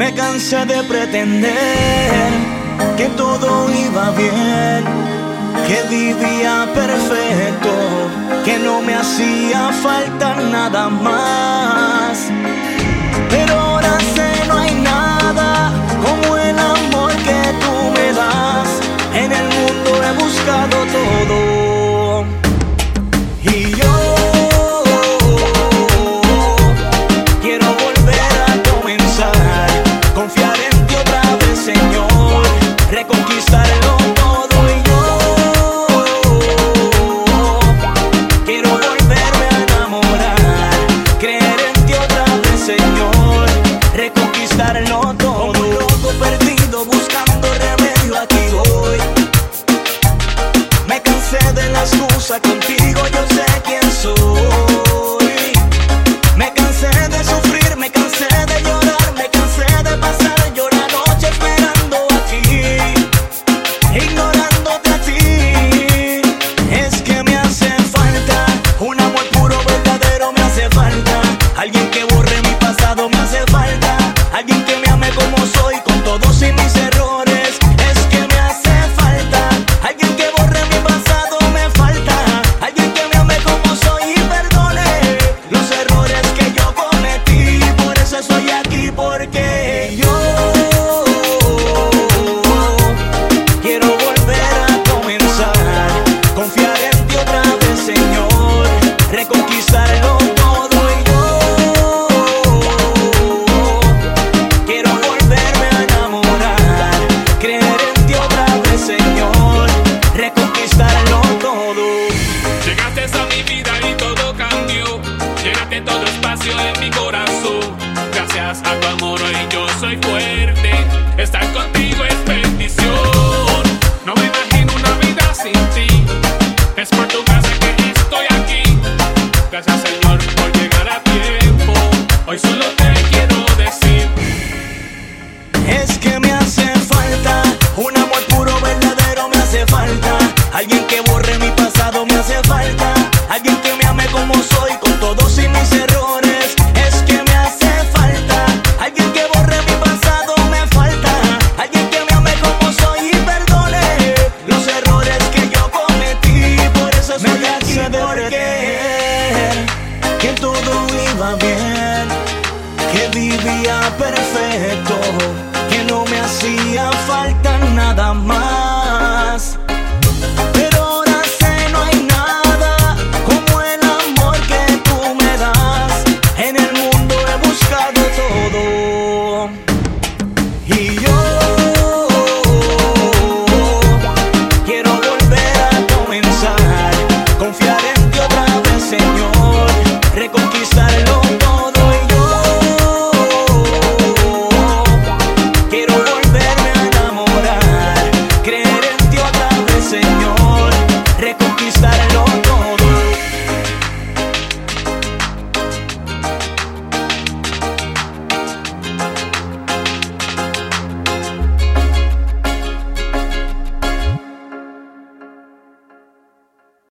Me cansé de pretender que todo iba bien, que vivía perfecto, que no me hacía falta nada más. Pero ahora sé Contigo, yo sé quién soy. Me cansé de sufrir, me cansé de llorar, me cansé de pasar. Yo la noche esperando aquí, ignorando a ti. Es que me hace falta un amor puro, verdadero, me hace falta alguien que borre mi pasado, me hace falta alguien que. soy aquí porque verdadero me hace falta. Alguien que borre mi pasado me hace falta. Alguien que me ame como soy, con todos y mis errores. Es que me hace falta. Alguien que borre mi pasado me falta. Alguien que me ame como soy y perdone los errores que yo cometí. Por eso estoy me aquí porque que todo iba bien, que vivía perfecto, que no me hacía falta nada más.